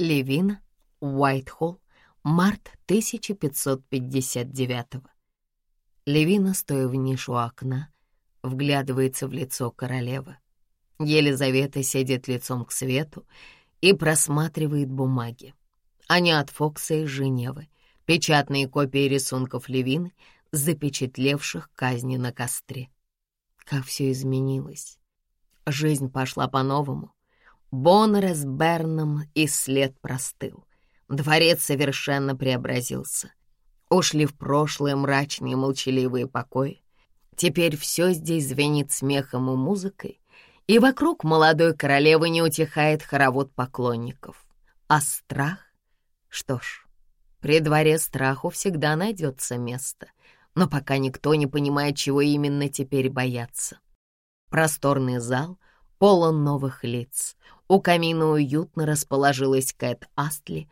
Левина, Уайтхолл, март 1559 Левина, стоя в нишу окна, вглядывается в лицо королевы. Елизавета сидит лицом к свету и просматривает бумаги. Они от Фокса из Женевы, печатные копии рисунков Левины, запечатлевших казни на костре. Как все изменилось. Жизнь пошла по-новому. Боннера с Берном и след простыл. Дворец совершенно преобразился. Ушли в прошлое мрачные молчаливые покои. Теперь все здесь звенит смехом и музыкой, и вокруг молодой королевы не утихает хоровод поклонников. А страх? Что ж, при дворе страху всегда найдется место, но пока никто не понимает, чего именно теперь бояться. Просторный зал полон новых лиц. У камина уютно расположилась Кэт Астли,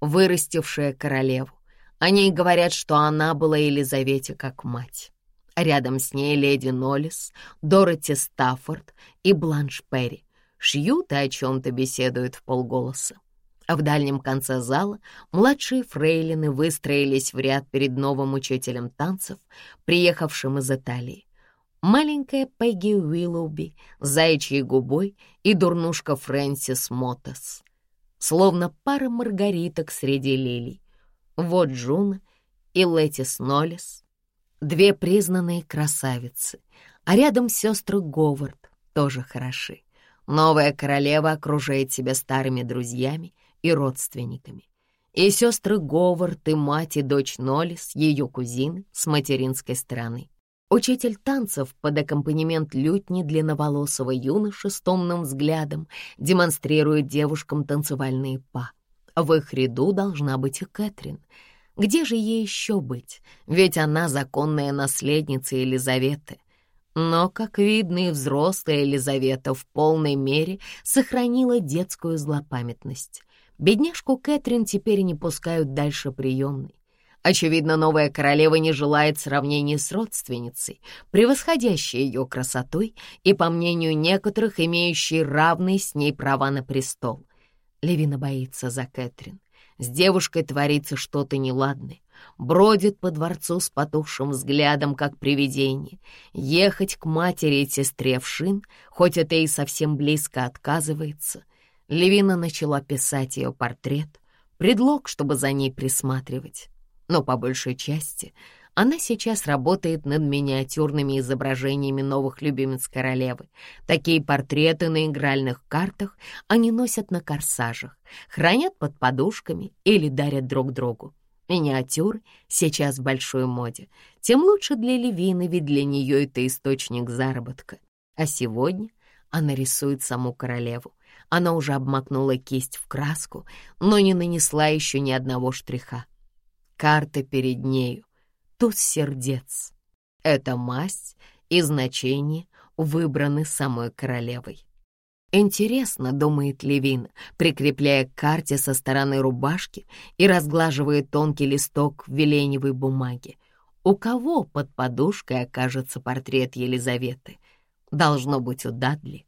вырастившая королеву. О ней говорят, что она была Елизавете как мать. Рядом с ней леди Ноллис, Дороти Стаффорд и Бланш Перри. Шьют и о чем-то беседуют в полголоса. А в дальнем конце зала младшие фрейлины выстроились в ряд перед новым учителем танцев, приехавшим из Италии. Маленькая Пегги Уиллоуби с заячьей губой и дурнушка Фрэнсис Мотос. Словно пара маргариток среди лилий. Вот Джуна и Летис Ноллис — Две признанные красавицы, а рядом сестры Говард тоже хороши. Новая королева окружает себя старыми друзьями и родственниками. И сестры Говард, и мать, и дочь Нолис, ее кузины с материнской стороны. Учитель танцев под аккомпанемент лютни длинноволосого юноши с томным взглядом демонстрирует девушкам танцевальные па. В их ряду должна быть и Кэтрин — где же ей еще быть? Ведь она законная наследница Елизаветы. Но, как видно, и взрослая Елизавета в полной мере сохранила детскую злопамятность. Бедняжку Кэтрин теперь не пускают дальше приемной. Очевидно, новая королева не желает сравнений с родственницей, превосходящей ее красотой и, по мнению некоторых, имеющей равные с ней права на престол. Левина боится за Кэтрин. С девушкой творится что-то неладное. Бродит по дворцу с потухшим взглядом, как привидение. Ехать к матери и сестре в шин, хоть это и совсем близко отказывается. Левина начала писать ее портрет, предлог, чтобы за ней присматривать. Но по большей части она сейчас работает над миниатюрными изображениями новых любимец королевы. Такие портреты на игральных картах они носят на корсажах, хранят под подушками или дарят друг другу. Миниатюры сейчас в большой моде. Тем лучше для Левины, ведь для нее это источник заработка. А сегодня она рисует саму королеву. Она уже обмакнула кисть в краску, но не нанесла еще ни одного штриха. Карта перед нею, туз сердец. Эта масть и значение выбраны самой королевой. Интересно, думает Левин, прикрепляя к карте со стороны рубашки и разглаживая тонкий листок веленевой бумаги. У кого под подушкой окажется портрет Елизаветы? Должно быть у Дадли.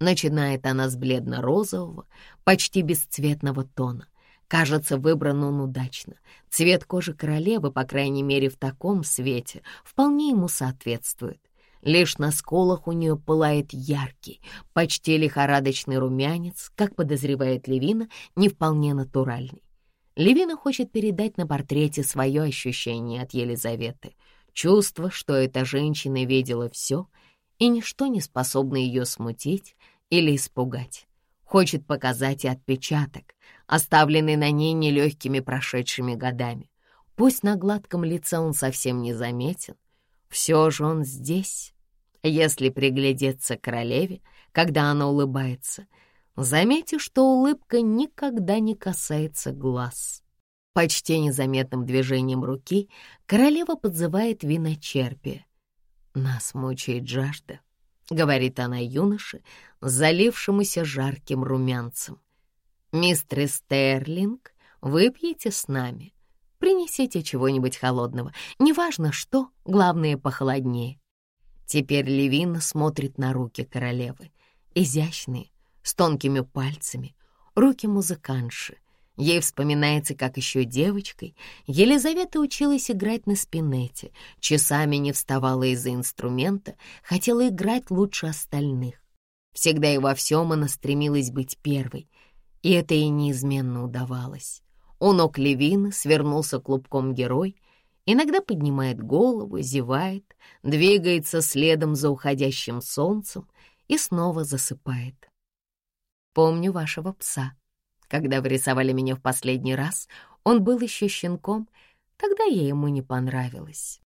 Начинает она с бледно-розового, почти бесцветного тона — Кажется, выбран он удачно. Цвет кожи королевы, по крайней мере, в таком свете, вполне ему соответствует. Лишь на сколах у нее пылает яркий, почти лихорадочный румянец, как подозревает Левина, не вполне натуральный. Левина хочет передать на портрете свое ощущение от Елизаветы, чувство, что эта женщина видела все, и ничто не способно ее смутить или испугать. Хочет показать и отпечаток, оставленный на ней нелегкими прошедшими годами. Пусть на гладком лице он совсем не заметен, все же он здесь. Если приглядеться к королеве, когда она улыбается, заметишь, что улыбка никогда не касается глаз. Почти незаметным движением руки королева подзывает виночерпие. Нас мучает жажда. — говорит она юноше, залившемуся жарким румянцем. «Мистер Стерлинг, выпьете с нами. Принесите чего-нибудь холодного, неважно что, главное, похолоднее». Теперь Левин смотрит на руки королевы, изящные, с тонкими пальцами, руки музыканши. Ей вспоминается, как еще девочкой Елизавета училась играть на спинете, часами не вставала из-за инструмента, хотела играть лучше остальных. Всегда и во всем она стремилась быть первой, и это ей неизменно удавалось. У ног Левины свернулся клубком герой, иногда поднимает голову, зевает, двигается следом за уходящим солнцем и снова засыпает. Помню вашего пса. Когда вы рисовали меня в последний раз, он был еще щенком, тогда я ему не понравилась.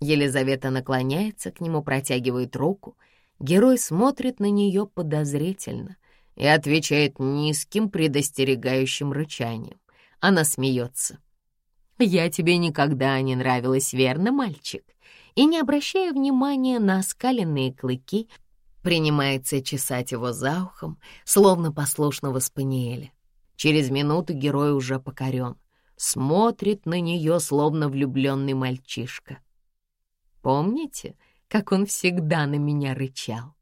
Елизавета наклоняется к нему, протягивает руку. Герой смотрит на нее подозрительно и отвечает низким предостерегающим рычанием. Она смеется. «Я тебе никогда не нравилась, верно, мальчик?» И, не обращая внимания на оскаленные клыки, принимается чесать его за ухом, словно послушного спаниеля. Через минуту герой уже покорен, смотрит на нее, словно влюбленный мальчишка. Помните, как он всегда на меня рычал?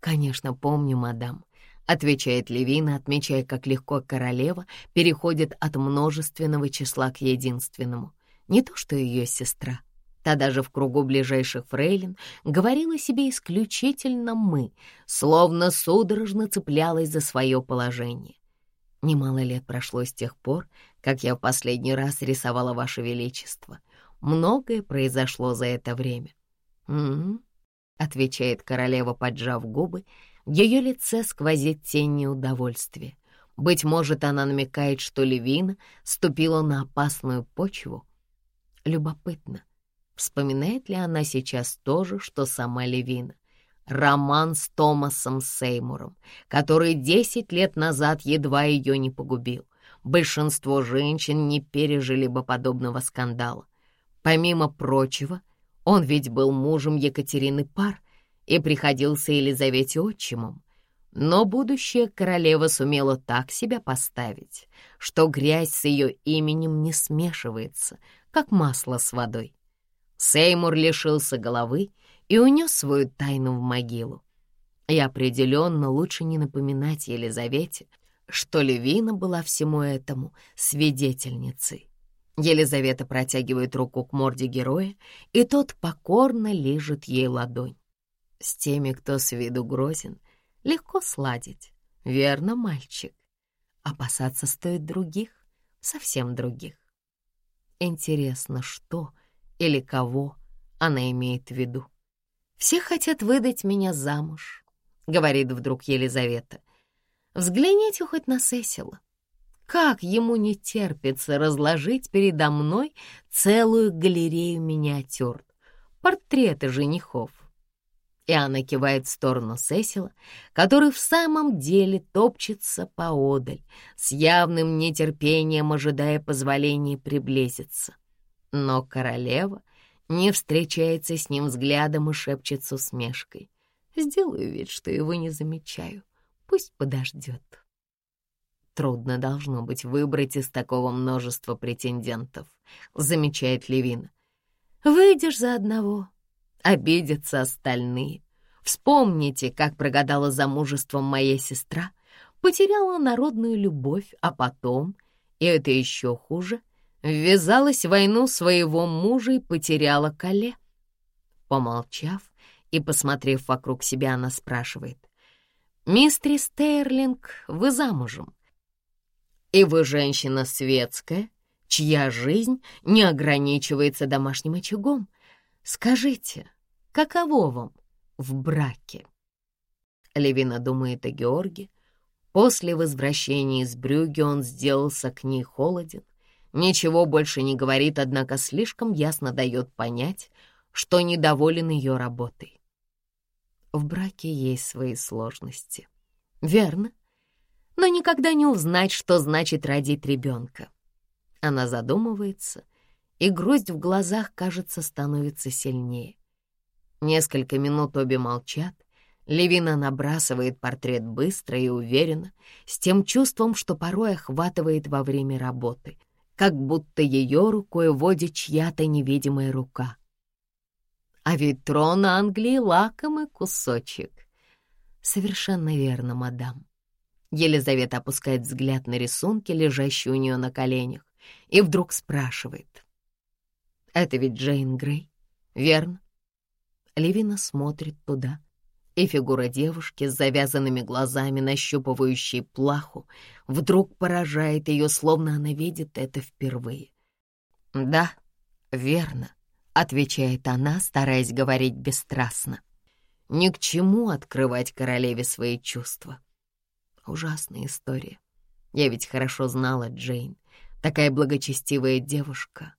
«Конечно, помню, мадам», — отвечает Левина, отмечая, как легко королева переходит от множественного числа к единственному. Не то что ее сестра. Та даже в кругу ближайших фрейлин говорила себе исключительно «мы», словно судорожно цеплялась за свое положение. Немало лет прошло с тех пор, как я в последний раз рисовала Ваше Величество. Многое произошло за это время. «М-м-м», отвечает королева, поджав губы, в ее лице сквозит тень неудовольствия. Быть может, она намекает, что Левина ступила на опасную почву. Любопытно, Вспоминает ли она сейчас то же, что сама Левина? Роман с Томасом Сеймуром, который десять лет назад едва ее не погубил. Большинство женщин не пережили бы подобного скандала. Помимо прочего, он ведь был мужем Екатерины Пар и приходился Елизавете отчимом. Но будущая королева сумела так себя поставить, что грязь с ее именем не смешивается, как масло с водой. Сеймур лишился головы и унес свою тайну в могилу. И определенно лучше не напоминать Елизавете, что Левина была всему этому свидетельницей. Елизавета протягивает руку к морде героя, и тот покорно лежит ей ладонь. С теми, кто с виду грозен, легко сладить. Верно, мальчик. Опасаться стоит других, совсем других. Интересно, что или кого она имеет в виду. «Все хотят выдать меня замуж», — говорит вдруг Елизавета. «Взгляните хоть на Сесила. Как ему не терпится разложить передо мной целую галерею миниатюр, портреты женихов». И она кивает в сторону Сесила, который в самом деле топчется поодаль, с явным нетерпением ожидая позволения приблизиться. Но королева не встречается с ним взглядом и шепчет с усмешкой. Сделаю вид, что его не замечаю. Пусть подождет. Трудно должно быть выбрать из такого множества претендентов, замечает Левина. Выйдешь за одного, обидятся остальные. Вспомните, как прогадала замужеством моя сестра, потеряла народную любовь, а потом, и это еще хуже, ввязалась в войну своего мужа и потеряла Кале. Помолчав и посмотрев вокруг себя, она спрашивает. «Мистер Стерлинг, вы замужем? И вы женщина светская, чья жизнь не ограничивается домашним очагом. Скажите, каково вам в браке?» Левина думает о Георге. После возвращения из Брюги он сделался к ней холоден, Ничего больше не говорит, однако слишком ясно дает понять, что недоволен ее работой. В браке есть свои сложности. Верно. Но никогда не узнать, что значит родить ребенка. Она задумывается, и грусть в глазах, кажется, становится сильнее. Несколько минут обе молчат. Левина набрасывает портрет быстро и уверенно, с тем чувством, что порой охватывает во время работы — как будто ее рукой водит чья-то невидимая рука. А ведь трон Англии — лакомый кусочек. Совершенно верно, мадам. Елизавета опускает взгляд на рисунки, лежащие у нее на коленях, и вдруг спрашивает. «Это ведь Джейн Грей, верно?» Левина смотрит туда, и фигура девушки с завязанными глазами, нащупывающей плаху, вдруг поражает ее, словно она видит это впервые. «Да, верно», — отвечает она, стараясь говорить бесстрастно. «Ни к чему открывать королеве свои чувства». Ужасная история. Я ведь хорошо знала Джейн. Такая благочестивая девушка.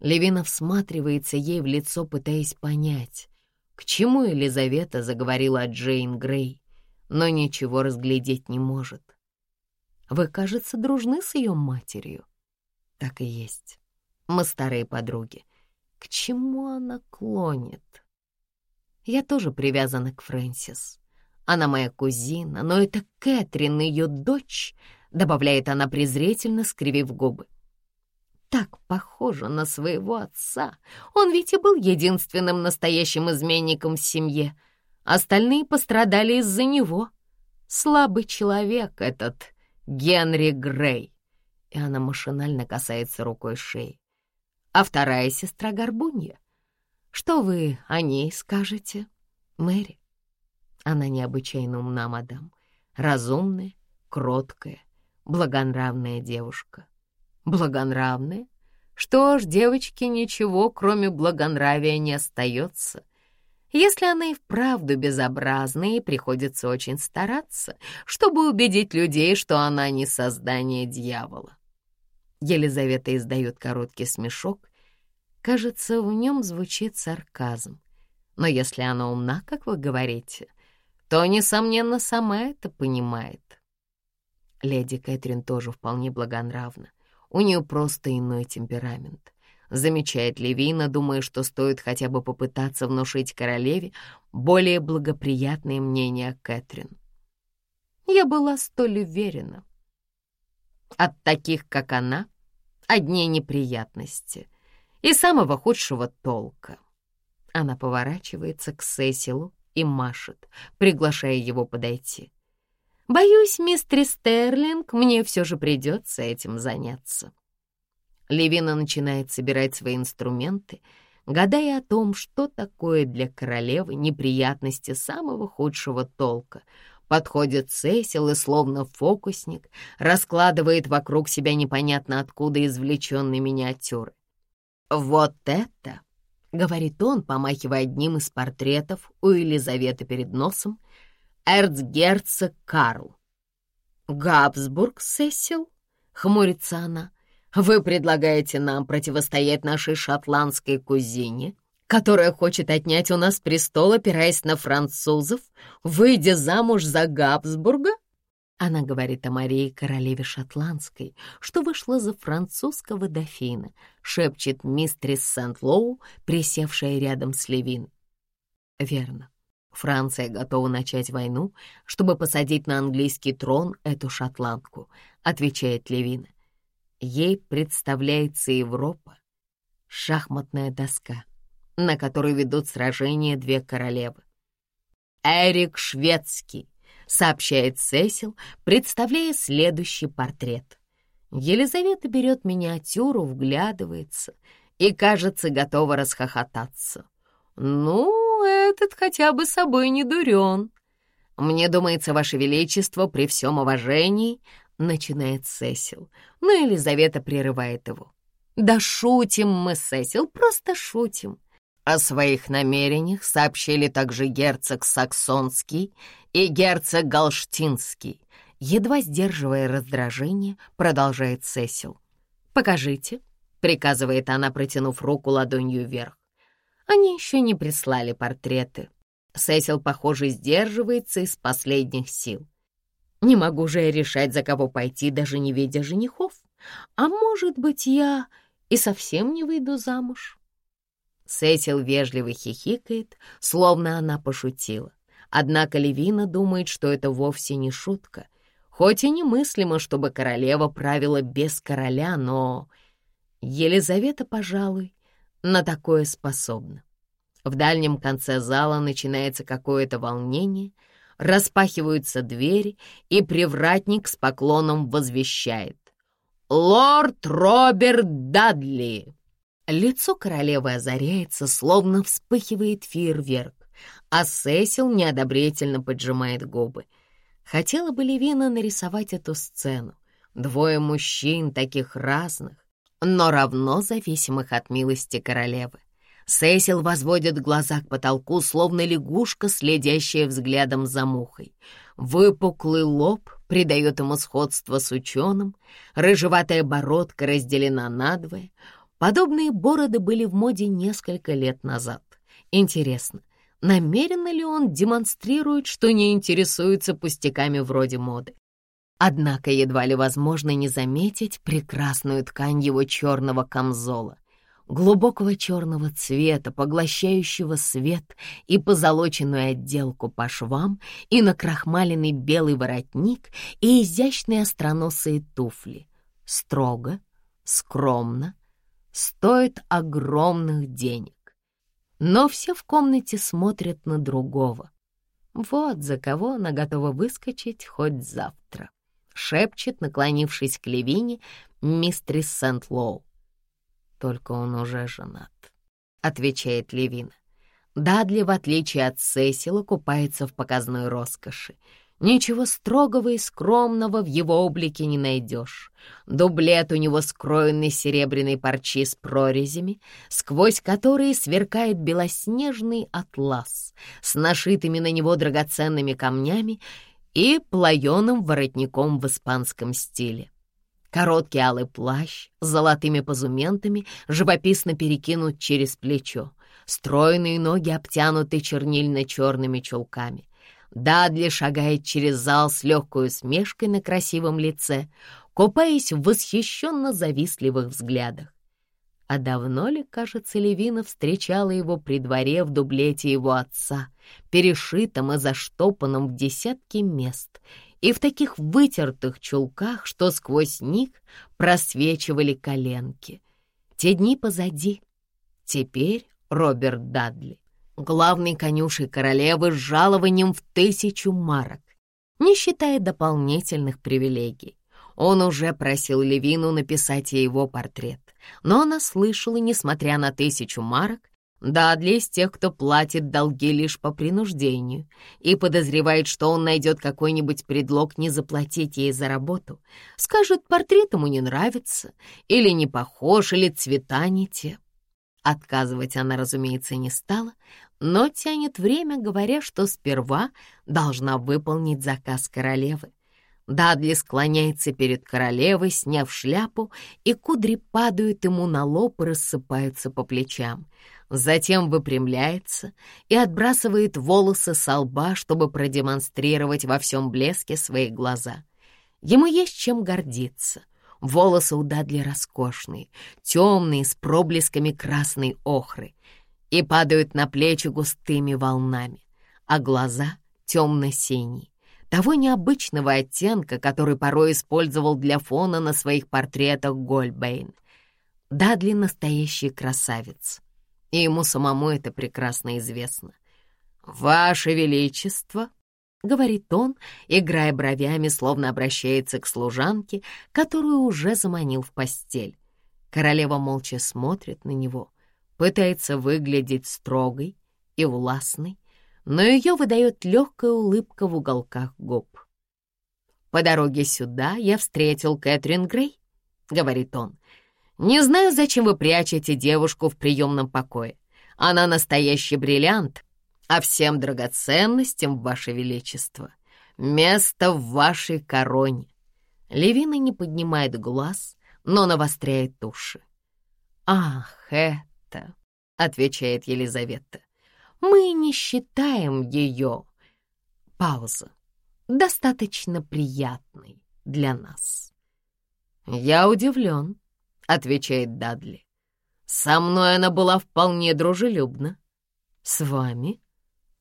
Левина всматривается ей в лицо, пытаясь понять, к чему Елизавета заговорила о Джейн Грей, но ничего разглядеть не может. Вы, кажется, дружны с ее матерью. Так и есть. Мы старые подруги. К чему она клонит? Я тоже привязана к Фрэнсис. Она моя кузина, но это Кэтрин, ее дочь, добавляет она презрительно, скривив губы. Так похожа на своего отца. Он ведь и был единственным настоящим изменником в семье. Остальные пострадали из-за него. Слабый человек этот Генри Грей. И она машинально касается рукой шеи. А вторая сестра Горбунья. Что вы о ней скажете, Мэри? Она необычайно умна, мадам. Разумная, кроткая, благонравная девушка. Благонравная? Что ж, девочке ничего, кроме благонравия, не остается. Если она и вправду безобразна, и приходится очень стараться, чтобы убедить людей, что она не создание дьявола. Елизавета издает короткий смешок. Кажется, в нем звучит сарказм. Но если она умна, как вы говорите, то, несомненно, сама это понимает. Леди Кэтрин тоже вполне благонравна. У нее просто иной темперамент. Замечает Левина, думая, что стоит хотя бы попытаться внушить королеве более благоприятное мнение о Кэтрин. Я была столь уверена. От таких, как она, одни неприятности и самого худшего толка. Она поворачивается к Сесилу и машет, приглашая его подойти. «Боюсь, мистер Стерлинг, мне все же придется этим заняться». Левина начинает собирать свои инструменты, гадая о том, что такое для королевы неприятности самого худшего толка. Подходит Сесил и, словно фокусник, раскладывает вокруг себя непонятно откуда извлеченные миниатюры. «Вот это говорит он, помахивая одним из портретов у Елизаветы перед носом, эрцгерцог Карл. «Габсбург, Сесил?» — хмурится она. «Вы предлагаете нам противостоять нашей шотландской кузине, которая хочет отнять у нас престол, опираясь на французов, выйдя замуж за Габсбурга?» Она говорит о Марии, королеве шотландской, что вышла за французского дофина, шепчет мистрис Сент-Лоу, присевшая рядом с Левин. Верно. Франция готова начать войну, чтобы посадить на английский трон эту шотландку, отвечает Левина. Ей представляется Европа, шахматная доска, на которой ведут сражения две королевы. Эрик Шведский, — сообщает Сесил, представляя следующий портрет. Елизавета берет миниатюру, вглядывается и, кажется, готова расхохотаться. «Ну, этот хотя бы собой не дурен. Мне думается, Ваше Величество, при всем уважении...» — начинает Сесил, но Елизавета прерывает его. «Да шутим мы, Сесил, просто шутим. О своих намерениях сообщили также герцог Саксонский и герцог Галштинский. Едва сдерживая раздражение, продолжает Сесил. «Покажите», — приказывает она, протянув руку ладонью вверх. Они еще не прислали портреты. Сесил, похоже, сдерживается из последних сил. Не могу же я решать, за кого пойти, даже не видя женихов. А может быть, я и совсем не выйду замуж. Сесил вежливо хихикает, словно она пошутила. Однако Левина думает, что это вовсе не шутка. Хоть и немыслимо, чтобы королева правила без короля, но Елизавета, пожалуй, на такое способна. В дальнем конце зала начинается какое-то волнение. распахиваются двери, и привратник с поклоном возвещает. «Лорд Роберт Дадли!» Лицо королевы озаряется, словно вспыхивает фейерверк, а Сесил неодобрительно поджимает губы. Хотела бы Левина нарисовать эту сцену. Двое мужчин, таких разных, но равно зависимых от милости королевы. Сесил возводит глаза к потолку, словно лягушка, следящая взглядом за мухой. Выпуклый лоб придает ему сходство с ученым, рыжеватая бородка разделена надвое. Подобные бороды были в моде несколько лет назад. Интересно, намеренно ли он демонстрирует, что не интересуется пустяками вроде моды? Однако едва ли возможно не заметить прекрасную ткань его черного камзола глубокого черного цвета, поглощающего свет и позолоченную отделку по швам, и накрахмаленный белый воротник, и изящные остроносые туфли. Строго, скромно, стоит огромных денег. Но все в комнате смотрят на другого. Вот за кого она готова выскочить хоть завтра, шепчет, наклонившись к Левине, мистрис Сент-Лоу. Только он уже женат, отвечает Левина. Дадли, в отличие от Сесила, купается в показной роскоши. Ничего строгого и скромного в его облике не найдешь. Дублет у него скроенный серебряной парчи с прорезями, сквозь которые сверкает белоснежный атлас с нашитыми на него драгоценными камнями и плаеным воротником в испанском стиле. Короткий алый плащ с золотыми позументами живописно перекинут через плечо. Стройные ноги обтянуты чернильно-черными чулками. Дадли шагает через зал с легкой усмешкой на красивом лице, купаясь в восхищенно завистливых взглядах. А давно ли, кажется, Левина встречала его при дворе в дублете его отца, перешитом и заштопанном в десятки мест, и в таких вытертых чулках, что сквозь них просвечивали коленки. Те дни позади. Теперь Роберт Дадли, главный конюшей королевы с жалованием в тысячу марок, не считая дополнительных привилегий. Он уже просил Левину написать ей его портрет, но она слышала, несмотря на тысячу марок, да, для из тех, кто платит долги лишь по принуждению и подозревает, что он найдет какой-нибудь предлог не заплатить ей за работу. Скажет, портрет ему не нравится, или не похож, или цвета не те. Отказывать она, разумеется, не стала, но тянет время, говоря, что сперва должна выполнить заказ королевы. Дадли склоняется перед королевой, сняв шляпу, и кудри падают ему на лоб и рассыпаются по плечам — затем выпрямляется и отбрасывает волосы со лба, чтобы продемонстрировать во всем блеске свои глаза. Ему есть чем гордиться. Волосы у Дадли роскошные, темные, с проблесками красной охры, и падают на плечи густыми волнами, а глаза темно-синие, того необычного оттенка, который порой использовал для фона на своих портретах Гольбейн. Дадли — настоящий красавец и ему самому это прекрасно известно. «Ваше Величество!» — говорит он, играя бровями, словно обращается к служанке, которую уже заманил в постель. Королева молча смотрит на него, пытается выглядеть строгой и властной, но ее выдает легкая улыбка в уголках губ. «По дороге сюда я встретил Кэтрин Грей», — говорит он, не знаю, зачем вы прячете девушку в приемном покое. Она настоящий бриллиант, а всем драгоценностям, Ваше Величество, место в вашей короне. Левина не поднимает глаз, но навостряет уши. «Ах, это!» — отвечает Елизавета. «Мы не считаем ее...» Пауза. «Достаточно приятной для нас». «Я удивлен», — отвечает Дадли. «Со мной она была вполне дружелюбна. С вами?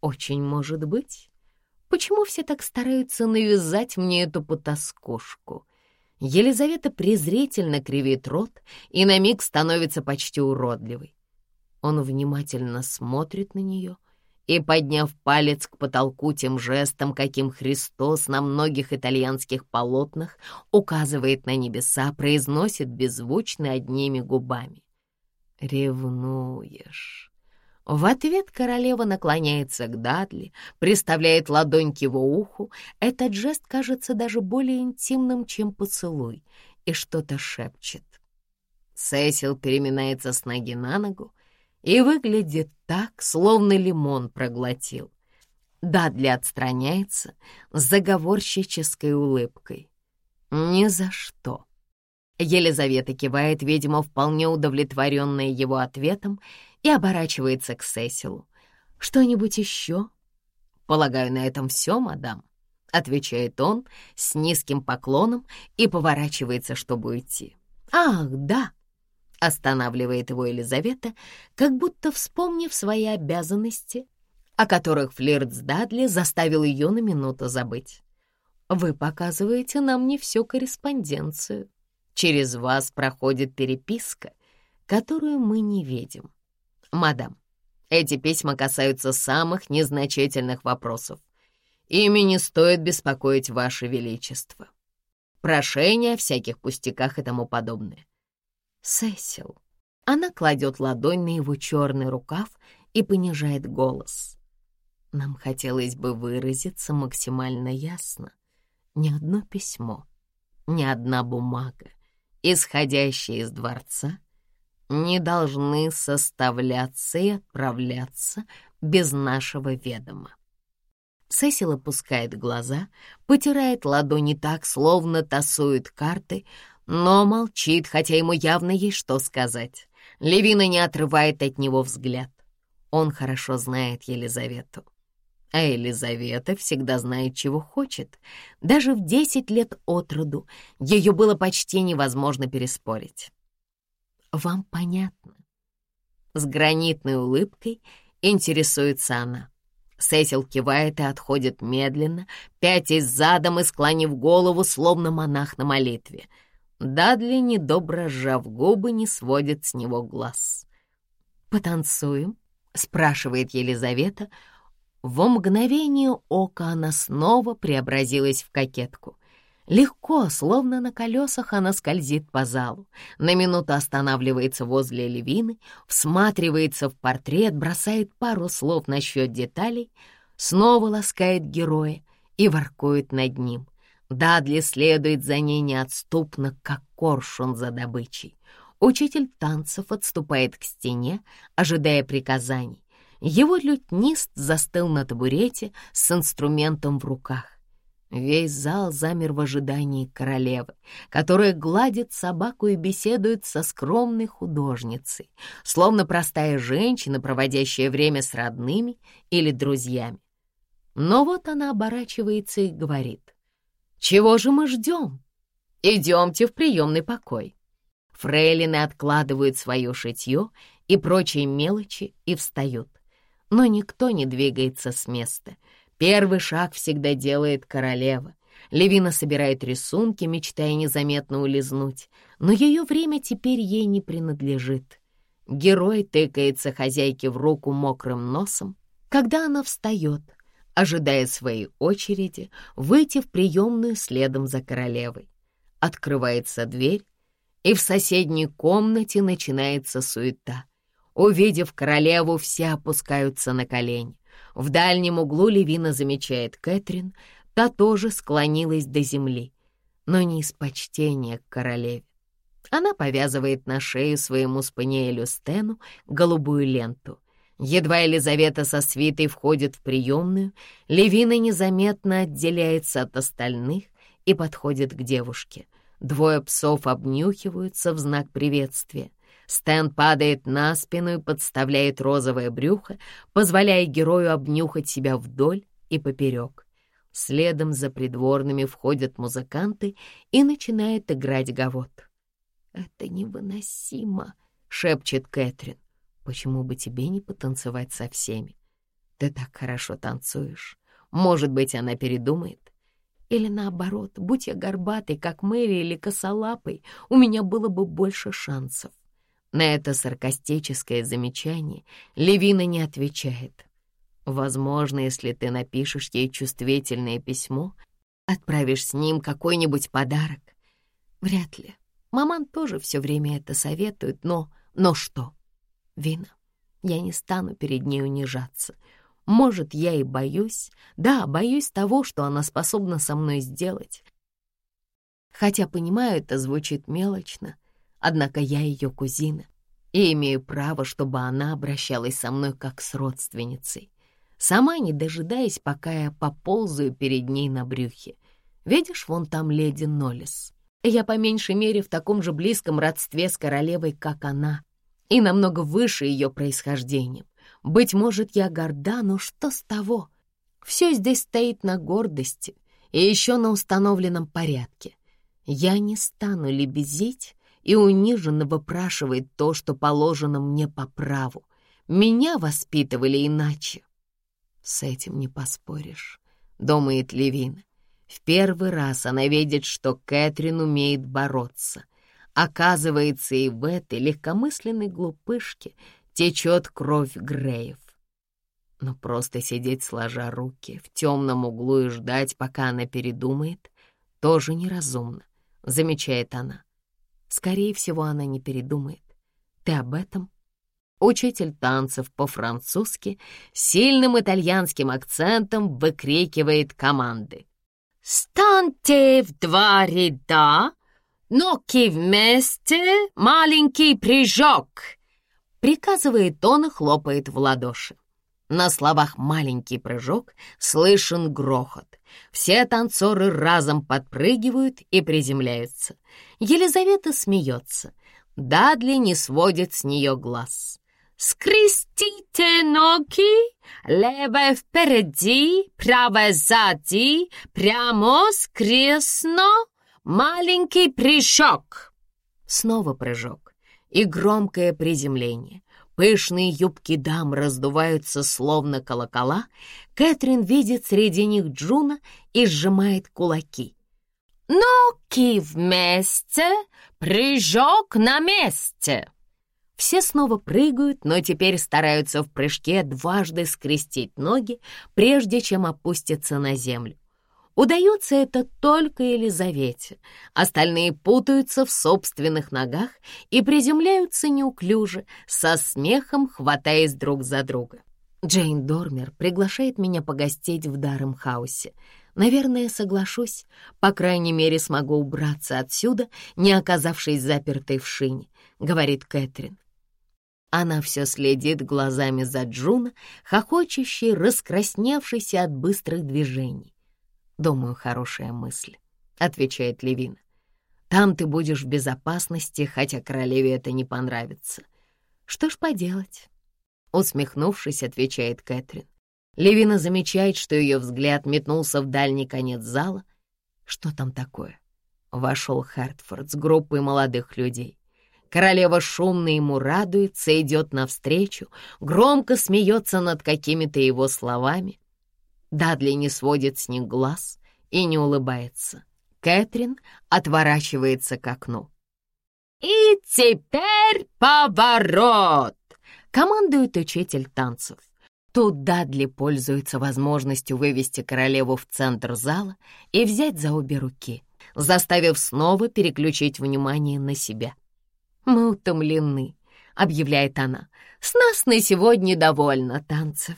Очень может быть. Почему все так стараются навязать мне эту потаскушку?» Елизавета презрительно кривит рот и на миг становится почти уродливой. Он внимательно смотрит на нее и, подняв палец к потолку тем жестом, каким Христос на многих итальянских полотнах указывает на небеса, произносит беззвучно одними губами. «Ревнуешь». В ответ королева наклоняется к Дадли, приставляет ладонь к его уху. Этот жест кажется даже более интимным, чем поцелуй, и что-то шепчет. Сесил переминается с ноги на ногу и выглядит так, словно лимон проглотил. Дадли отстраняется с заговорщической улыбкой. «Ни за что». Елизавета кивает, видимо, вполне удовлетворенная его ответом, и оборачивается к Сесилу. «Что-нибудь еще?» «Полагаю, на этом все, мадам», — отвечает он с низким поклоном и поворачивается, чтобы уйти. «Ах, да!» — останавливает его Елизавета, как будто вспомнив свои обязанности, о которых флирт с Дадли заставил ее на минуту забыть. «Вы показываете нам не всю корреспонденцию. Через вас проходит переписка, которую мы не видим. Мадам, эти письма касаются самых незначительных вопросов. Ими не стоит беспокоить Ваше Величество. Прошения о всяких пустяках и тому подобное. Сесил. Она кладет ладонь на его черный рукав и понижает голос. Нам хотелось бы выразиться максимально ясно. Ни одно письмо, ни одна бумага, исходящая из дворца, не должны составляться и отправляться без нашего ведома. Сесил опускает глаза, потирает ладони так, словно тасует карты, но молчит, хотя ему явно есть что сказать. Левина не отрывает от него взгляд. Он хорошо знает Елизавету. А Елизавета всегда знает, чего хочет. Даже в десять лет от роду ее было почти невозможно переспорить вам понятно?» С гранитной улыбкой интересуется она. Сесил кивает и отходит медленно, пятясь задом и склонив голову, словно монах на молитве. Дадли, недобро сжав губы, не сводит с него глаз. «Потанцуем?» — спрашивает Елизавета. Во мгновение ока она снова преобразилась в кокетку. Легко, словно на колесах, она скользит по залу, на минуту останавливается возле Левины, всматривается в портрет, бросает пару слов насчет деталей, снова ласкает героя и воркует над ним. Дадли следует за ней неотступно, как коршун за добычей. Учитель танцев отступает к стене, ожидая приказаний. Его лютнист застыл на табурете с инструментом в руках. Весь зал замер в ожидании королевы, которая гладит собаку и беседует со скромной художницей, словно простая женщина, проводящая время с родными или друзьями. Но вот она оборачивается и говорит, «Чего же мы ждем? Идемте в приемный покой». Фрейлины откладывают свое шитье и прочие мелочи и встают. Но никто не двигается с места — Первый шаг всегда делает королева. Левина собирает рисунки, мечтая незаметно улизнуть, но ее время теперь ей не принадлежит. Герой тыкается хозяйке в руку мокрым носом, когда она встает, ожидая своей очереди выйти в приемную следом за королевой. Открывается дверь, и в соседней комнате начинается суета. Увидев королеву, все опускаются на колени. В дальнем углу Левина замечает Кэтрин, та тоже склонилась до земли, но не из почтения к королеве. Она повязывает на шею своему спаниелю Стену голубую ленту. Едва Елизавета со свитой входит в приемную, Левина незаметно отделяется от остальных и подходит к девушке. Двое псов обнюхиваются в знак приветствия — Стэн падает на спину и подставляет розовое брюхо, позволяя герою обнюхать себя вдоль и поперек. Следом за придворными входят музыканты и начинают играть гавот. «Это невыносимо», — шепчет Кэтрин. «Почему бы тебе не потанцевать со всеми? Ты так хорошо танцуешь. Может быть, она передумает? Или наоборот, будь я горбатой, как Мэри или косолапой, у меня было бы больше шансов. На это саркастическое замечание Левина не отвечает. Возможно, если ты напишешь ей чувствительное письмо, отправишь с ним какой-нибудь подарок. Вряд ли. Маман тоже все время это советует, но... Но что? Вина, я не стану перед ней унижаться. Может, я и боюсь. Да, боюсь того, что она способна со мной сделать. Хотя, понимаю, это звучит мелочно, однако я ее кузина и имею право, чтобы она обращалась со мной как с родственницей, сама не дожидаясь, пока я поползаю перед ней на брюхе. Видишь, вон там леди Ноллис. Я по меньшей мере в таком же близком родстве с королевой, как она, и намного выше ее происхождением. Быть может, я горда, но что с того? Все здесь стоит на гордости и еще на установленном порядке. Я не стану лебезить и униженно выпрашивать то, что положено мне по праву. Меня воспитывали иначе. С этим не поспоришь, думает Левина. В первый раз она видит, что Кэтрин умеет бороться. Оказывается, и в этой легкомысленной глупышке течет кровь Греев. Но просто сидеть сложа руки в темном углу и ждать, пока она передумает, тоже неразумно замечает она. Скорее всего, она не передумает. Ты об этом? Учитель танцев по-французски сильным итальянским акцентом выкрикивает команды. «Станьте в два ряда, ноги вместе, маленький прыжок!» Приказывает он и хлопает в ладоши. На словах «маленький прыжок» слышен грохот. Все танцоры разом подпрыгивают и приземляются. Елизавета смеется. Дадли не сводит с нее глаз. «Скрестите ноги, левая впереди, правая сзади, прямо скресно, маленький прыжок». Снова прыжок и громкое приземление. Пышные юбки дам раздуваются словно колокола. Кэтрин видит среди них Джуна и сжимает кулаки. «Ноги вместе, прыжок на месте!» Все снова прыгают, но теперь стараются в прыжке дважды скрестить ноги, прежде чем опуститься на землю. Удается это только Елизавете. Остальные путаются в собственных ногах и приземляются неуклюже, со смехом хватаясь друг за друга. Джейн Дормер приглашает меня погостить в Даремхаусе. Наверное, соглашусь. По крайней мере, смогу убраться отсюда, не оказавшись запертой в шине, говорит Кэтрин. Она все следит глазами за Джуна, хохочущей, раскрасневшейся от быстрых движений. «Думаю, хорошая мысль», — отвечает Левин. «Там ты будешь в безопасности, хотя королеве это не понравится». «Что ж поделать?» Усмехнувшись, отвечает Кэтрин. Левина замечает, что ее взгляд метнулся в дальний конец зала. Что там такое? Вошел Хартфорд с группой молодых людей. Королева шумно ему радуется, идет навстречу, громко смеется над какими-то его словами. Дадли не сводит с них глаз и не улыбается. Кэтрин отворачивается к окну. «И теперь поворот!» — командует учитель танцев. Тут Дадли пользуется возможностью вывести королеву в центр зала и взять за обе руки, заставив снова переключить внимание на себя. «Мы утомлены», — объявляет она. «С нас на сегодня довольно танцев»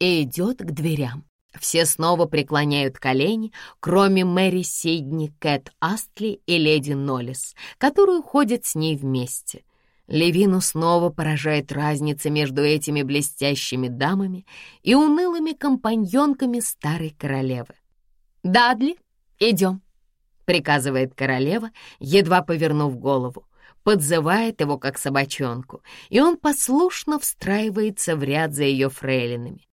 и идет к дверям. Все снова преклоняют колени, кроме Мэри Сидни, Кэт Астли и леди Ноллис, которые ходят с ней вместе. Левину снова поражает разница между этими блестящими дамами и унылыми компаньонками старой королевы. «Дадли, идем», — приказывает королева, едва повернув голову, подзывает его как собачонку, и он послушно встраивается в ряд за ее фрейлинами.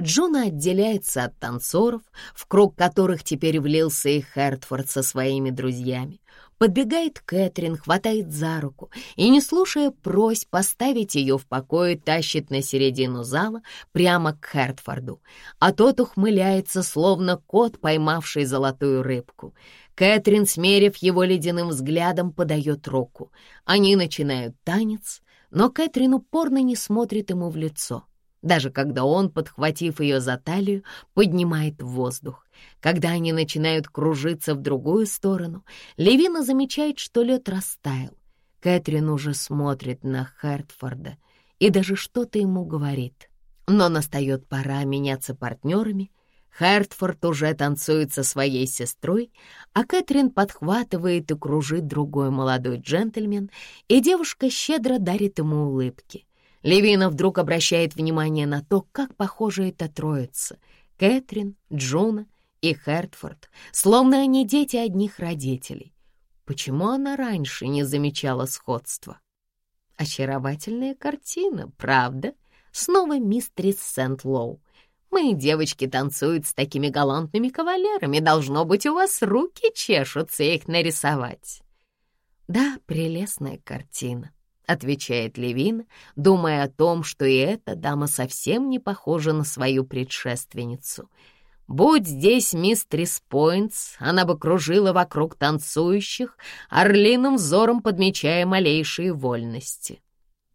Джона отделяется от танцоров, в круг которых теперь влился и Хертфорд со своими друзьями. Подбегает Кэтрин, хватает за руку и, не слушая просьб поставить ее в покое, тащит на середину зала прямо к Хертфорду. А тот ухмыляется, словно кот, поймавший золотую рыбку. Кэтрин, смерив его ледяным взглядом, подает руку. Они начинают танец, но Кэтрин упорно не смотрит ему в лицо — даже когда он, подхватив ее за талию, поднимает в воздух. Когда они начинают кружиться в другую сторону, Левина замечает, что лед растаял. Кэтрин уже смотрит на Хартфорда и даже что-то ему говорит. Но настает пора меняться партнерами. Хартфорд уже танцует со своей сестрой, а Кэтрин подхватывает и кружит другой молодой джентльмен, и девушка щедро дарит ему улыбки. Левина вдруг обращает внимание на то, как похожа эта троица — Кэтрин, Джуна и Хертфорд, словно они дети одних родителей. Почему она раньше не замечала сходства? Очаровательная картина, правда? Снова мистрис Сент-Лоу. Мои девочки танцуют с такими галантными кавалерами. Должно быть, у вас руки чешутся их нарисовать. Да, прелестная картина отвечает Левин, думая о том, что и эта дама совсем не похожа на свою предшественницу. Будь здесь мистрис Пойнтс, она бы кружила вокруг танцующих, орлиным взором подмечая малейшие вольности.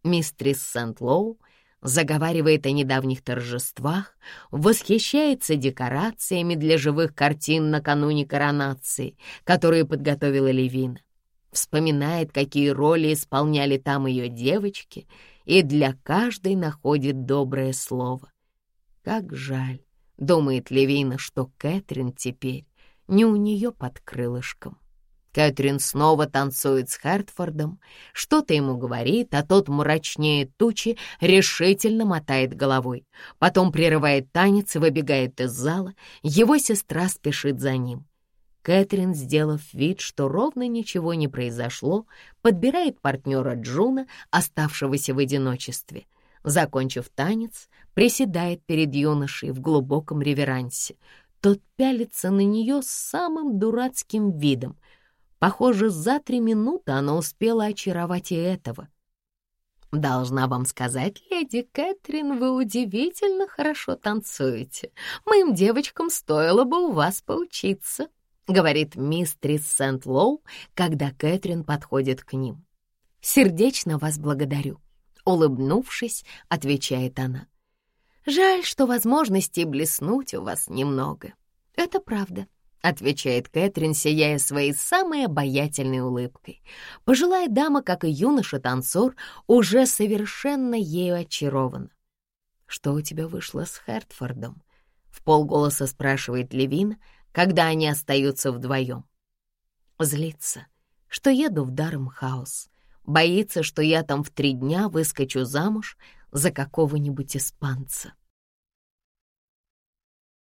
Мистрис Сент-Лоу заговаривает о недавних торжествах, восхищается декорациями для живых картин накануне коронации, которые подготовила Левина вспоминает, какие роли исполняли там ее девочки, и для каждой находит доброе слово. Как жаль, думает Левина, что Кэтрин теперь не у нее под крылышком. Кэтрин снова танцует с Хартфордом, что-то ему говорит, а тот мрачнее тучи, решительно мотает головой. Потом прерывает танец и выбегает из зала, его сестра спешит за ним. Кэтрин, сделав вид, что ровно ничего не произошло, подбирает партнера Джуна, оставшегося в одиночестве. Закончив танец, приседает перед юношей в глубоком реверансе. Тот пялится на нее с самым дурацким видом. Похоже, за три минуты она успела очаровать и этого. «Должна вам сказать, леди Кэтрин, вы удивительно хорошо танцуете. Моим девочкам стоило бы у вас поучиться», — говорит мистрис Сент-Лоу, когда Кэтрин подходит к ним. «Сердечно вас благодарю», — улыбнувшись, отвечает она. «Жаль, что возможностей блеснуть у вас немного». «Это правда», — отвечает Кэтрин, сияя своей самой обаятельной улыбкой. Пожилая дама, как и юноша-танцор, уже совершенно ею очарована. «Что у тебя вышло с Хертфордом?» — в полголоса спрашивает Левин, когда они остаются вдвоем. Злится, что еду в Дармхаус, боится, что я там в три дня выскочу замуж за какого-нибудь испанца.